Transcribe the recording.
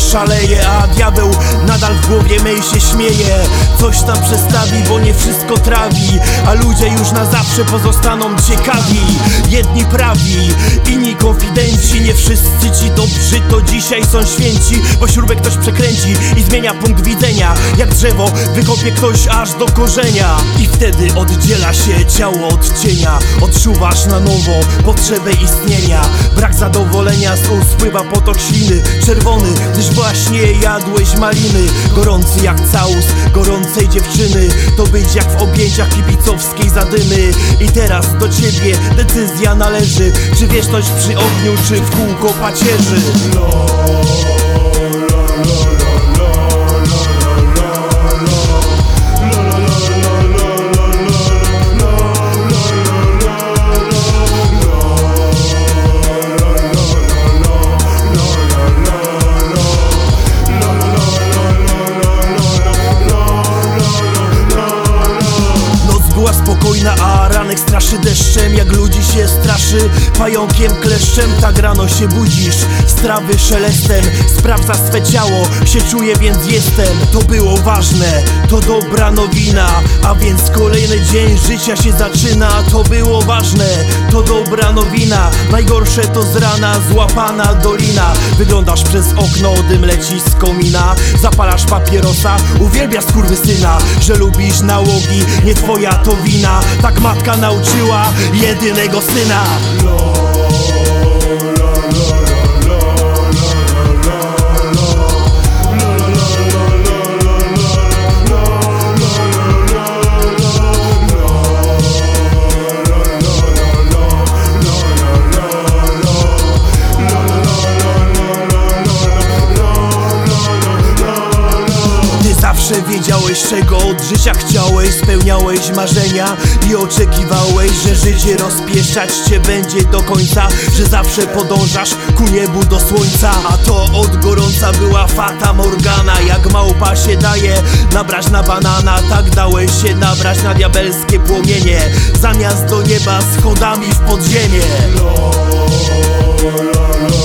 szaleje A diabeł nadal w głowie mej się śmieje. Coś tam przestawi, bo nie wszystko trawi A ludzie już na zawsze pozostaną ciekawi. Jedni prawi, inni konfidenci Nie wszyscy ci dobrzy to dzisiaj są święci Bo śrubę ktoś przekręci i zmienia punkt widzenia. Jak drzewo wykopie ktoś aż do korzenia. I wtedy oddziela się ciało od cienia. Odczuwasz na nowo potrzebę istnienia. Brak zadowolenia z ust spływa potok śliny Czerwony, gdyż właśnie jadłeś maliny. Gorący jak całus gorącej dziewczyny. To być jak w objęciach kibicowskiej zadymy. I teraz do ciebie decyzja należy. Czy wieczność przy ogniu, czy w kółko pacierzy? Noc ranek straszy deszczem Jak ludzi się straszy. Pająkiem, kleszczem Tak rano się budzisz, strawy szelestem Sprawdza swe ciało, się czuje więc jestem. To było ważne, to dobra nowina. A więc kolejny dzień życia się zaczyna. To było ważne, to dobra nowina. Najgorsze to z rana złapana dolina. Wyglądasz przez okno, dym leci z komina Zapalasz papierosa, uwielbiasz syna Że lubisz nałogi, nie twoja to wina. Tak matka nauczyła jedynego syna zawsze wiedziałeś czego od życia chciałeś. Spełniałeś marzenia i oczekiwałeś Że życie rozpieszczać cię będzie do końca Że zawsze podążasz ku niebu do słońca. A to od gorąca była fata morgana. Jak małpa się daje nabrać na banana. Tak dałeś się nabrać na diabelskie płomienie. Zamiast do nieba schodami w podziemie. la